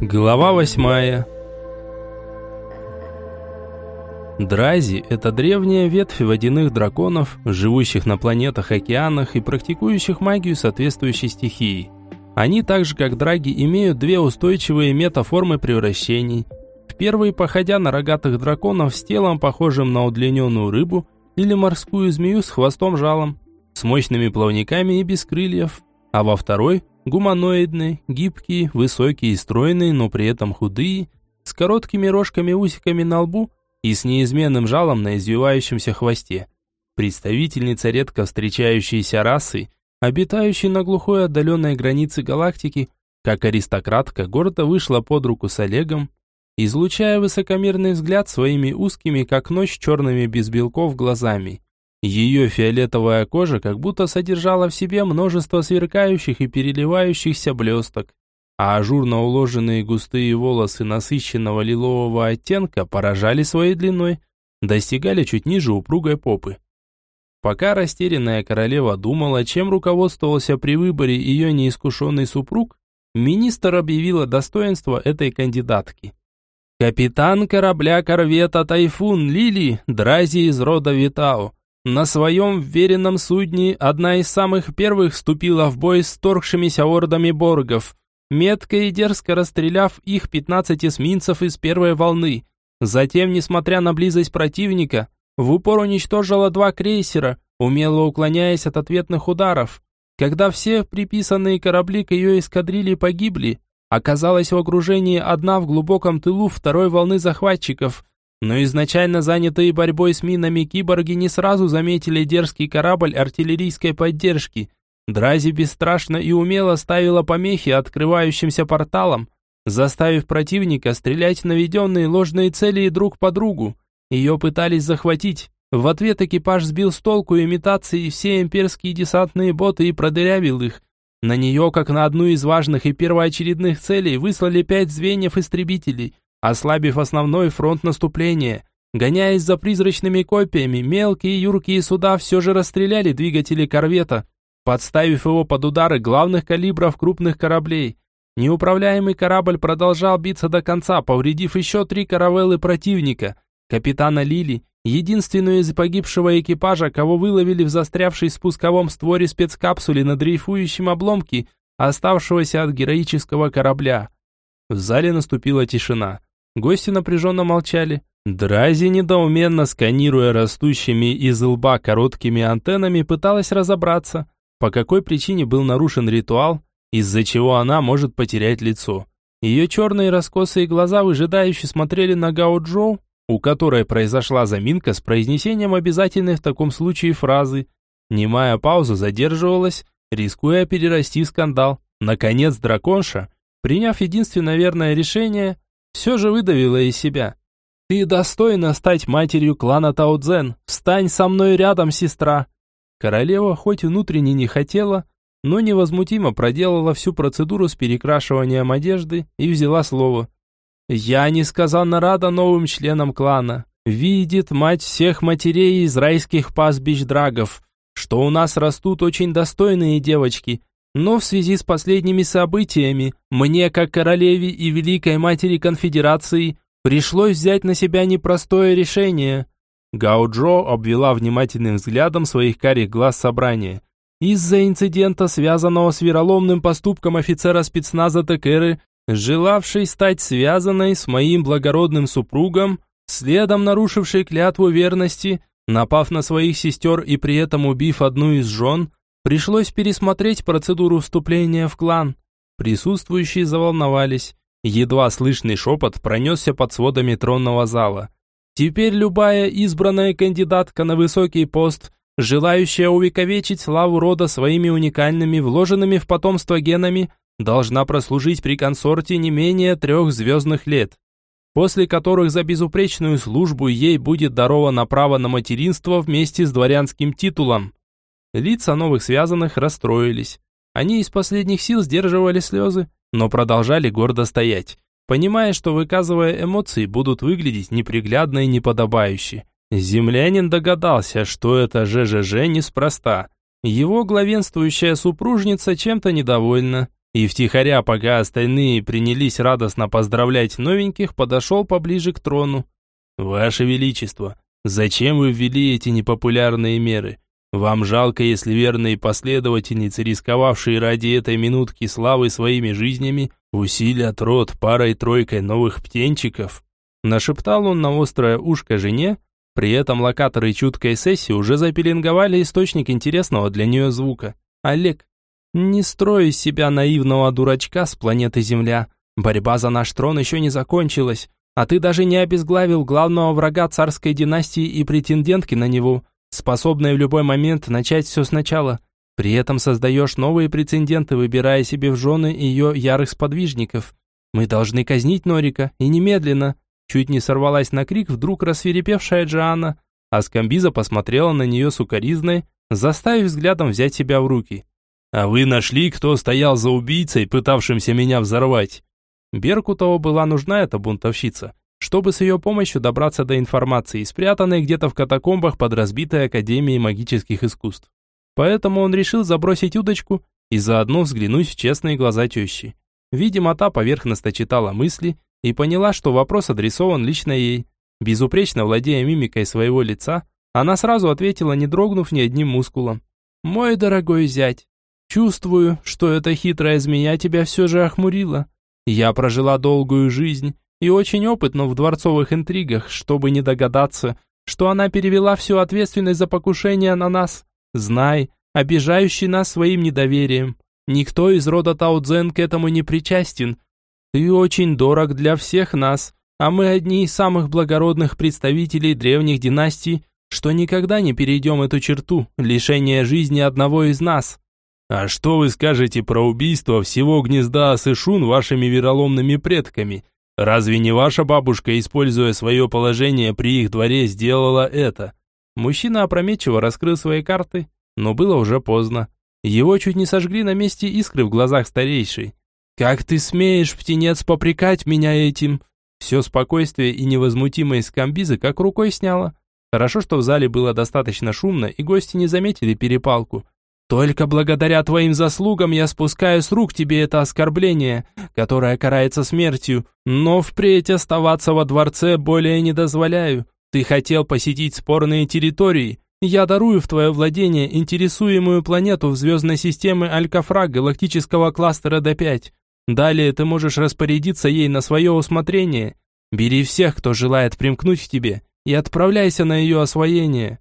Глава восьмая. Дрази – это древняя ветвь водяных драконов, живущих на планетах, океанах и практикующих магию соответствующей стихии. Они, так же как драги, имеют две устойчивые метаформы превращений. В первой, походя на рогатых драконов с телом, похожим на удлиненную рыбу или морскую змею с хвостом-жалом, с мощными плавниками и без крыльев, а во второй – Гуманоидные, гибкие, высокие и стройные, но при этом худые, с короткими рожками-усиками на лбу и с неизменным жалом на извивающемся хвосте. Представительница редко встречающейся расы, обитающей на глухой отдаленной границе галактики, как аристократка гордо вышла под руку с Олегом, излучая высокомерный взгляд своими узкими, как ночь, черными без белков глазами. Ее фиолетовая кожа как будто содержала в себе множество сверкающих и переливающихся блесток, а ажурно уложенные густые волосы насыщенного лилового оттенка поражали своей длиной, достигали чуть ниже упругой попы. Пока растерянная королева думала, чем руководствовался при выборе ее неискушенный супруг, министр объявила достоинство этой кандидатки. Капитан корабля корвета «Тайфун» Лили, Дрази из рода Витау, на своем веренном судне одна из самых первых вступила в бой с торгшимися ордами боргов, метко и дерзко расстреляв их 15 эсминцев из первой волны. Затем, несмотря на близость противника, в упор уничтожила два крейсера, умело уклоняясь от ответных ударов. Когда все приписанные корабли к ее эскадрилье погибли, оказалась в окружении одна в глубоком тылу второй волны захватчиков – но изначально занятые борьбой с минами киборги не сразу заметили дерзкий корабль артиллерийской поддержки. Дрази бесстрашно и умело ставила помехи открывающимся порталам, заставив противника стрелять наведенные ложные цели друг по другу. Ее пытались захватить. В ответ экипаж сбил с толку имитации все имперские десантные боты и продырявил их. На нее, как на одну из важных и первоочередных целей, выслали пять звеньев истребителей – ослабив основной фронт наступления. Гоняясь за призрачными копиями, мелкие юркие суда все же расстреляли двигатели корвета, подставив его под удары главных калибров крупных кораблей. Неуправляемый корабль продолжал биться до конца, повредив еще три каравеллы противника. Капитана Лили, единственную из погибшего экипажа, кого выловили в застрявшей в спусковом створе спецкапсуле на дрейфующем обломке, оставшегося от героического корабля. В зале наступила тишина. Гости напряженно молчали. Дрази, недоуменно сканируя растущими из лба короткими антеннами, пыталась разобраться, по какой причине был нарушен ритуал, из-за чего она может потерять лицо. Ее черные раскосые глаза выжидающе смотрели на Гао Джоу, у которой произошла заминка с произнесением обязательной в таком случае фразы. Немая пауза задерживалась, рискуя перерасти в скандал. Наконец драконша, приняв единственное верное решение, все же выдавила из себя. «Ты достойна стать матерью клана Таудзен. Встань со мной рядом, сестра!» Королева хоть внутренне не хотела, но невозмутимо проделала всю процедуру с перекрашиванием одежды и взяла слово. «Я несказанно рада новым членам клана. Видит мать всех матерей из райских пастбищ драгов, что у нас растут очень достойные девочки, но в связи с последними событиями, мне, как королеве и великой матери конфедерации, пришлось взять на себя непростое решение. Гауджо обвела внимательным взглядом своих карих глаз собрания. Из-за инцидента, связанного с вероломным поступком офицера спецназа Текеры, желавшей стать связанной с моим благородным супругом, следом нарушившей клятву верности, напав на своих сестер и при этом убив одну из жен, Пришлось пересмотреть процедуру вступления в клан. Присутствующие заволновались. Едва слышный шепот пронесся под сводами тронного зала. Теперь любая избранная кандидатка на высокий пост, желающая увековечить славу рода своими уникальными, вложенными в потомство генами, должна прослужить при консорте не менее трех звездных лет, после которых за безупречную службу ей будет даровано право на материнство вместе с дворянским титулом. Лица новых связанных расстроились. Они из последних сил сдерживали слезы, но продолжали гордо стоять, понимая, что выказывая эмоции, будут выглядеть неприглядно и неподобающе. Землянин догадался, что это ЖЖЖ неспроста. Его главенствующая супружница чем-то недовольна. и втихаря, пока остальные принялись радостно поздравлять новеньких, подошел поближе к трону. «Ваше Величество, зачем вы ввели эти непопулярные меры? Вам жалко, если верные последовательницы, рисковавшие ради этой минутки славы своими жизнями, усилят род парой-тройкой новых птенчиков?» Нашептал он на острое ушко жене, при этом локаторы чуткой сессии уже запеленговали источник интересного для нее звука. «Олег, не строй из себя наивного дурачка с планеты Земля. Борьба за наш трон еще не закончилась, а ты даже не обезглавил главного врага царской династии и претендентки на него, способной в любой момент начать все сначала. При этом создаешь новые прецеденты, выбирая себе в жены ее ярых сподвижников. Мы должны казнить Норика, и немедленно. Чуть не сорвалась на крик вдруг рассверепевшая Джоанна, а Скамбиза посмотрела на нее сукоризной, заставив взглядом взять себя в руки. «А вы нашли, кто стоял за убийцей, пытавшимся меня взорвать?» Беркутову была нужна эта бунтовщица, чтобы с ее помощью добраться до информации, спрятанной где-то в катакомбах под разбитой Академией магических искусств. Поэтому он решил забросить удочку и заодно взглянуть в честные глаза тещи. Видимо, та поверхностно читала мысли и поняла, что вопрос адресован лично ей. Безупречно владея мимикой своего лица, она сразу ответила, не дрогнув ни одним мускулом. «Мой дорогой зять, чувствую, что эта хитрая змея тебя все же охмурила. Я прожила долгую жизнь и очень опытна в дворцовых интригах, чтобы не догадаться, что она перевела всю ответственность за покушение на нас. Знай, обижающий нас своим недоверием. Никто из рода Таудзен к этому не причастен, ты очень дорог для всех нас, а мы одни из самых благородных представителей древних династий, что никогда не перейдем эту черту, лишения жизни одного из нас. А что вы скажете про убийство всего гнезда Асышун вашими вероломными предками? Разве не ваша бабушка, используя свое положение при их дворе, сделала это? Мужчина опрометчиво раскрыл свои карты, но было уже поздно. Его чуть не сожгли на месте искры в глазах старейшей. «Как ты смеешь, птенец, попрекать меня этим?» Все спокойствие и невозмутимость скамбизы как рукой сняло. Хорошо, что в зале было достаточно шумно, и гости не заметили перепалку. «Только благодаря твоим заслугам я спускаю с рук тебе это оскорбление, которое карается смертью, но впредь оставаться во дворце более не дозволяю. Ты хотел посетить спорные территории. Я дарую в твое владение интересуемую планету в звездной системе Алькафраг галактического кластера Д5. Далее ты можешь распорядиться ей на свое усмотрение. Бери всех, кто желает примкнуть к тебе, и отправляйся на ее освоение.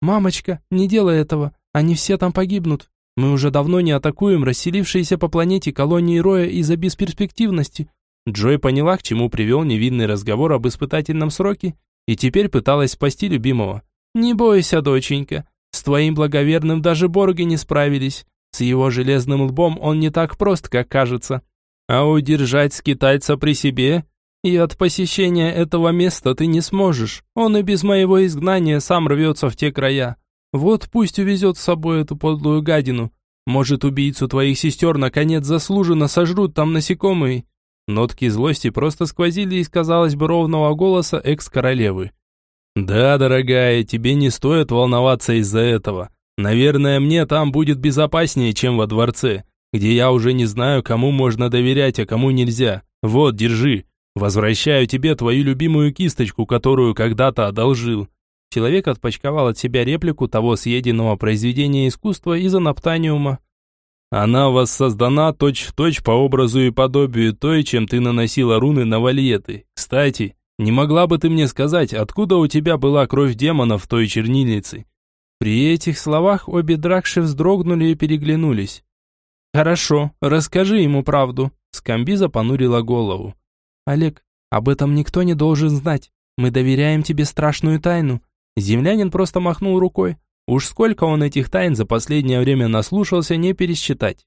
Мамочка, не делай этого, они все там погибнут. Мы уже давно не атакуем расселившиеся по планете колонии Роя из-за бесперспективности. Джой поняла, к чему привел невинный разговор об испытательном сроке, и теперь пыталась спасти любимого. «Не бойся, доченька, с твоим благоверным даже Борги не справились. С его железным лбом он не так прост, как кажется. А удержать скитальца при себе? И от посещения этого места ты не сможешь. Он и без моего изгнания сам рвется в те края. Вот пусть увезет с собой эту подлую гадину. Может, убийцу твоих сестер наконец заслуженно сожрут там насекомые?» Нотки злости просто сквозили из, казалось бы, ровного голоса экс-королевы. «Да, дорогая, тебе не стоит волноваться из-за этого. Наверное, мне там будет безопаснее, чем во дворце где я уже не знаю, кому можно доверять, а кому нельзя. Вот, держи. Возвращаю тебе твою любимую кисточку, которую когда-то одолжил». Человек отпочковал от себя реплику того съеденного произведения искусства из анаптаниума. «Она воссоздана точь-в-точь точь по образу и подобию той, чем ты наносила руны на вальеты. Кстати, не могла бы ты мне сказать, откуда у тебя была кровь демонов в той чернильнице?» При этих словах обе дракши вздрогнули и переглянулись. «Хорошо, расскажи ему правду», – Скамбиза понурила голову. «Олег, об этом никто не должен знать. Мы доверяем тебе страшную тайну». Землянин просто махнул рукой. Уж сколько он этих тайн за последнее время наслушался, не пересчитать.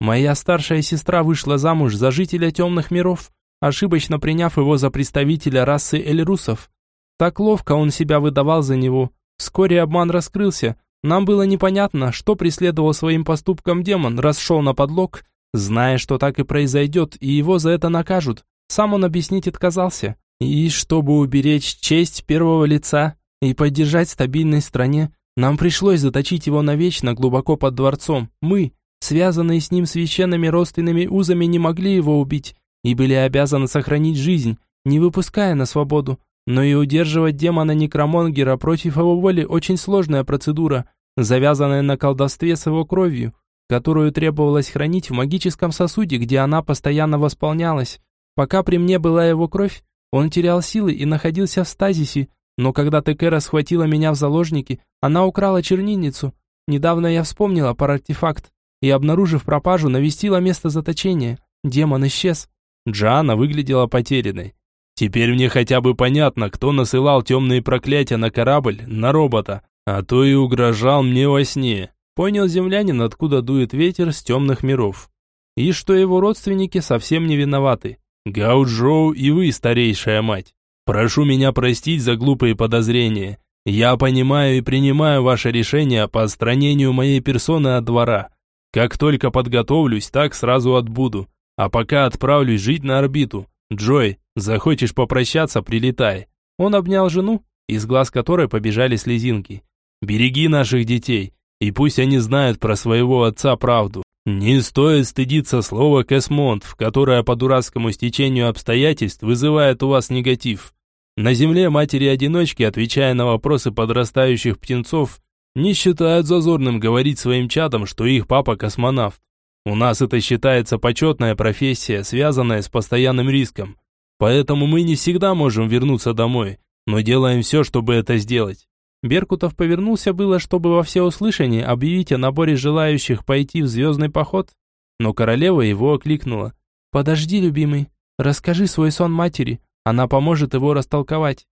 Моя старшая сестра вышла замуж за жителя темных миров, ошибочно приняв его за представителя расы эльрусов. Так ловко он себя выдавал за него. Вскоре обман раскрылся, нам было непонятно, что преследовал своим поступком демон, раз шел на подлог, зная, что так и произойдет, и его за это накажут. Сам он объяснить отказался. И чтобы уберечь честь первого лица и поддержать стабильность в стране, нам пришлось заточить его навечно глубоко под дворцом. Мы, связанные с ним священными родственными узами, не могли его убить и были обязаны сохранить жизнь, не выпуская на свободу. Но и удерживать демона Некромонгера против его воли очень сложная процедура, завязанная на колдовстве с его кровью, которую требовалось хранить в магическом сосуде, где она постоянно восполнялась. Пока при мне была его кровь, он терял силы и находился в стазисе, но когда Текера схватила меня в заложники, она украла чернильницу. Недавно я вспомнила про артефакт и, обнаружив пропажу, навестила место заточения. Демон исчез. Джана выглядела потерянной. Теперь мне хотя бы понятно, кто насылал темные проклятия на корабль, на робота, а то и угрожал мне во сне. Понял землянин, откуда дует ветер с темных миров. И что его родственники совсем не виноваты. Гауджоу и вы, старейшая мать. Прошу меня простить за глупые подозрения. Я понимаю и принимаю ваше решение по отстранению моей персоны от двора. Как только подготовлюсь, так сразу отбуду. А пока отправлюсь жить на орбиту. Джой, захочешь попрощаться, прилетай. Он обнял жену, из глаз которой побежали слезинки. Береги наших детей, и пусть они знают про своего отца правду. Не стоит стыдиться слова «космонт», которое по дурацкому стечению обстоятельств вызывает у вас негатив. На Земле матери-одиночки, отвечая на вопросы подрастающих птенцов, не считают зазорным говорить своим чатам, что их папа космонавт. У нас это считается почетная профессия, связанная с постоянным риском. Поэтому мы не всегда можем вернуться домой, но делаем все, чтобы это сделать. Беркутов повернулся было, чтобы во всеуслышание объявить о наборе желающих пойти в звездный поход, но королева его окликнула. «Подожди, любимый, расскажи свой сон матери, она поможет его растолковать».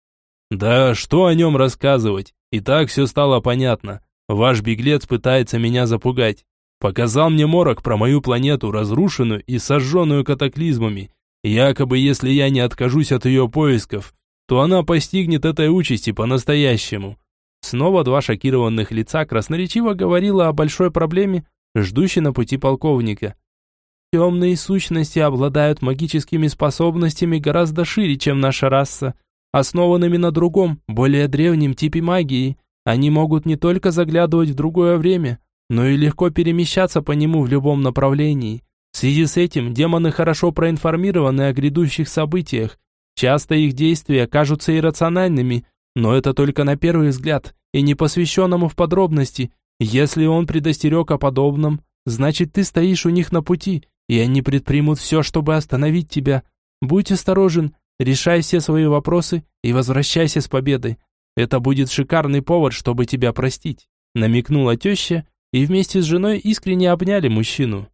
«Да что о нем рассказывать? И так все стало понятно. Ваш беглец пытается меня запугать. Показал мне морок про мою планету, разрушенную и сожженную катаклизмами. Якобы, если я не откажусь от ее поисков, то она постигнет этой участи по-настоящему». Снова два шокированных лица красноречиво говорило о большой проблеме, ждущей на пути полковника. Темные сущности обладают магическими способностями гораздо шире, чем наша раса, основанными на другом, более древнем типе магии. Они могут не только заглядывать в другое время, но и легко перемещаться по нему в любом направлении. В связи с этим демоны хорошо проинформированы о грядущих событиях. Часто их действия кажутся иррациональными, но это только на первый взгляд, и не посвященному в подробности. Если он предостерег о подобном, значит ты стоишь у них на пути, и они предпримут все, чтобы остановить тебя. Будь осторожен, решай все свои вопросы и возвращайся с победой. Это будет шикарный повод, чтобы тебя простить», намекнула теща, и вместе с женой искренне обняли мужчину.